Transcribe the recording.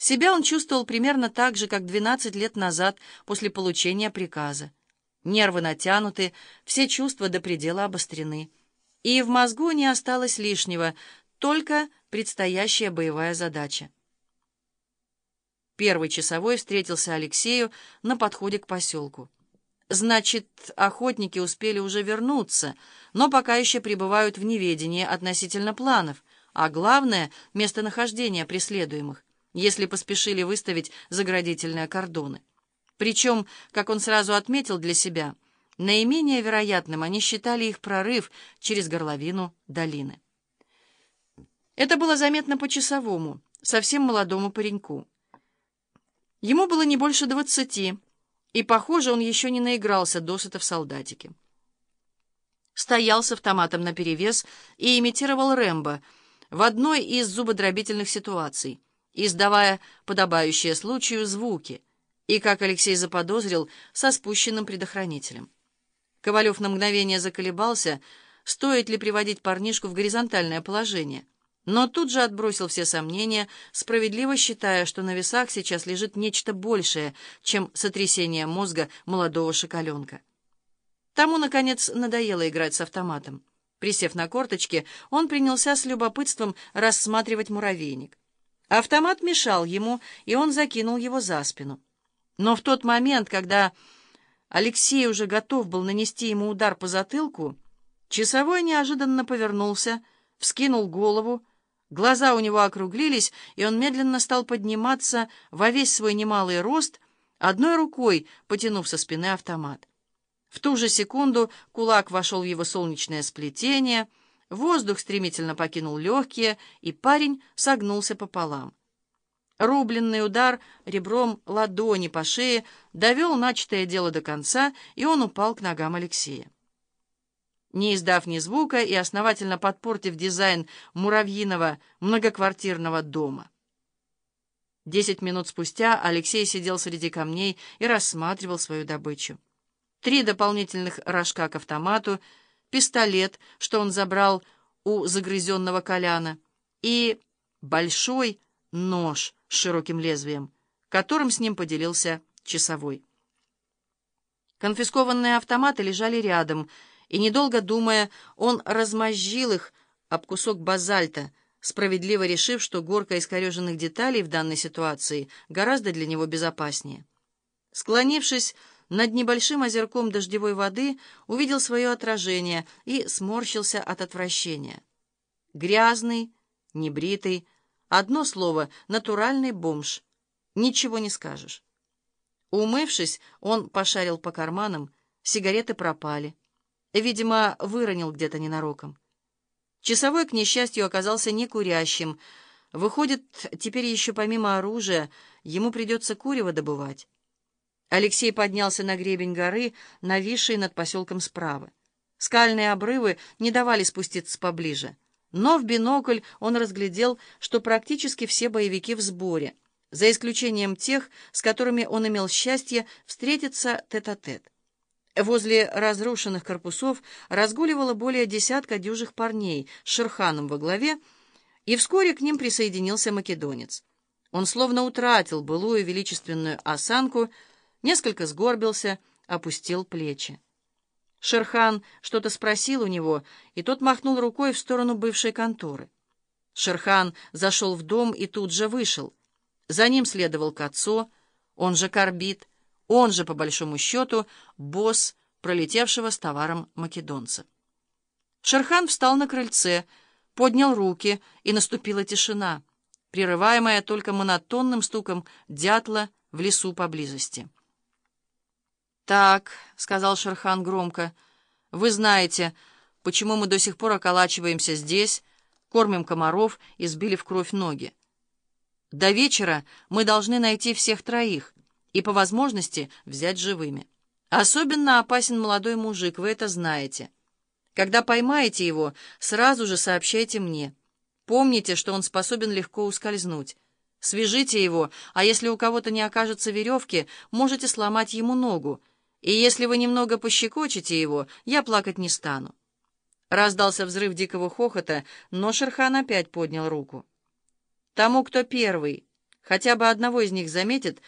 Себя он чувствовал примерно так же, как 12 лет назад после получения приказа. Нервы натянуты, все чувства до предела обострены. И в мозгу не осталось лишнего, только предстоящая боевая задача. Первый часовой встретился Алексею на подходе к поселку. Значит, охотники успели уже вернуться, но пока еще пребывают в неведении относительно планов, а главное — местонахождение преследуемых, если поспешили выставить заградительные кордоны. Причем, как он сразу отметил для себя, наименее вероятным они считали их прорыв через горловину долины. Это было заметно по часовому, совсем молодому пареньку. Ему было не больше двадцати, и, похоже, он еще не наигрался досыта в солдатике. Стоял с автоматом наперевес и имитировал Рэмбо в одной из зубодробительных ситуаций, издавая подобающие случаю звуки — и, как Алексей заподозрил, со спущенным предохранителем. Ковалев на мгновение заколебался, стоит ли приводить парнишку в горизонтальное положение, но тут же отбросил все сомнения, справедливо считая, что на весах сейчас лежит нечто большее, чем сотрясение мозга молодого шоколенка. Тому, наконец, надоело играть с автоматом. Присев на корточки, он принялся с любопытством рассматривать муравейник. Автомат мешал ему, и он закинул его за спину. Но в тот момент, когда Алексей уже готов был нанести ему удар по затылку, часовой неожиданно повернулся, вскинул голову, глаза у него округлились, и он медленно стал подниматься во весь свой немалый рост, одной рукой потянув со спины автомат. В ту же секунду кулак вошел в его солнечное сплетение, воздух стремительно покинул легкие, и парень согнулся пополам. Рубленный удар ребром ладони по шее довел начатое дело до конца, и он упал к ногам Алексея. Не издав ни звука и основательно подпортив дизайн муравьиного многоквартирного дома. Десять минут спустя Алексей сидел среди камней и рассматривал свою добычу. Три дополнительных рожка к автомату, пистолет, что он забрал у загрызенного Коляна, и большой нож с широким лезвием, которым с ним поделился часовой. Конфискованные автоматы лежали рядом, и, недолго думая, он размозжил их об кусок базальта, справедливо решив, что горка искореженных деталей в данной ситуации гораздо для него безопаснее. Склонившись над небольшим озерком дождевой воды, увидел свое отражение и сморщился от отвращения. Грязный, небритый, Одно слово — натуральный бомж. Ничего не скажешь. Умывшись, он пошарил по карманам, сигареты пропали. Видимо, выронил где-то ненароком. Часовой, к несчастью, оказался не курящим. Выходит, теперь еще помимо оружия ему придется курево добывать. Алексей поднялся на гребень горы, нависший над поселком справа. Скальные обрывы не давали спуститься поближе. Но в бинокль он разглядел, что практически все боевики в сборе, за исключением тех, с которыми он имел счастье встретиться тет-а-тет. -тет. Возле разрушенных корпусов разгуливало более десятка дюжих парней с Шерханом во главе, и вскоре к ним присоединился македонец. Он словно утратил былую величественную осанку, несколько сгорбился, опустил плечи. Шерхан что-то спросил у него, и тот махнул рукой в сторону бывшей конторы. Шерхан зашел в дом и тут же вышел. За ним следовал Кацо, он же Карбит, он же, по большому счету, босс, пролетевшего с товаром македонца. Шерхан встал на крыльце, поднял руки, и наступила тишина, прерываемая только монотонным стуком дятла в лесу поблизости. «Так», — сказал Шерхан громко, — «вы знаете, почему мы до сих пор околачиваемся здесь, кормим комаров и сбили в кровь ноги. До вечера мы должны найти всех троих и, по возможности, взять живыми. Особенно опасен молодой мужик, вы это знаете. Когда поймаете его, сразу же сообщайте мне. Помните, что он способен легко ускользнуть». Свяжите его, а если у кого-то не окажется веревки, можете сломать ему ногу, и если вы немного пощекочете его, я плакать не стану». Раздался взрыв дикого хохота, но Шерхан опять поднял руку. «Тому, кто первый, Хотя бы одного из них заметит,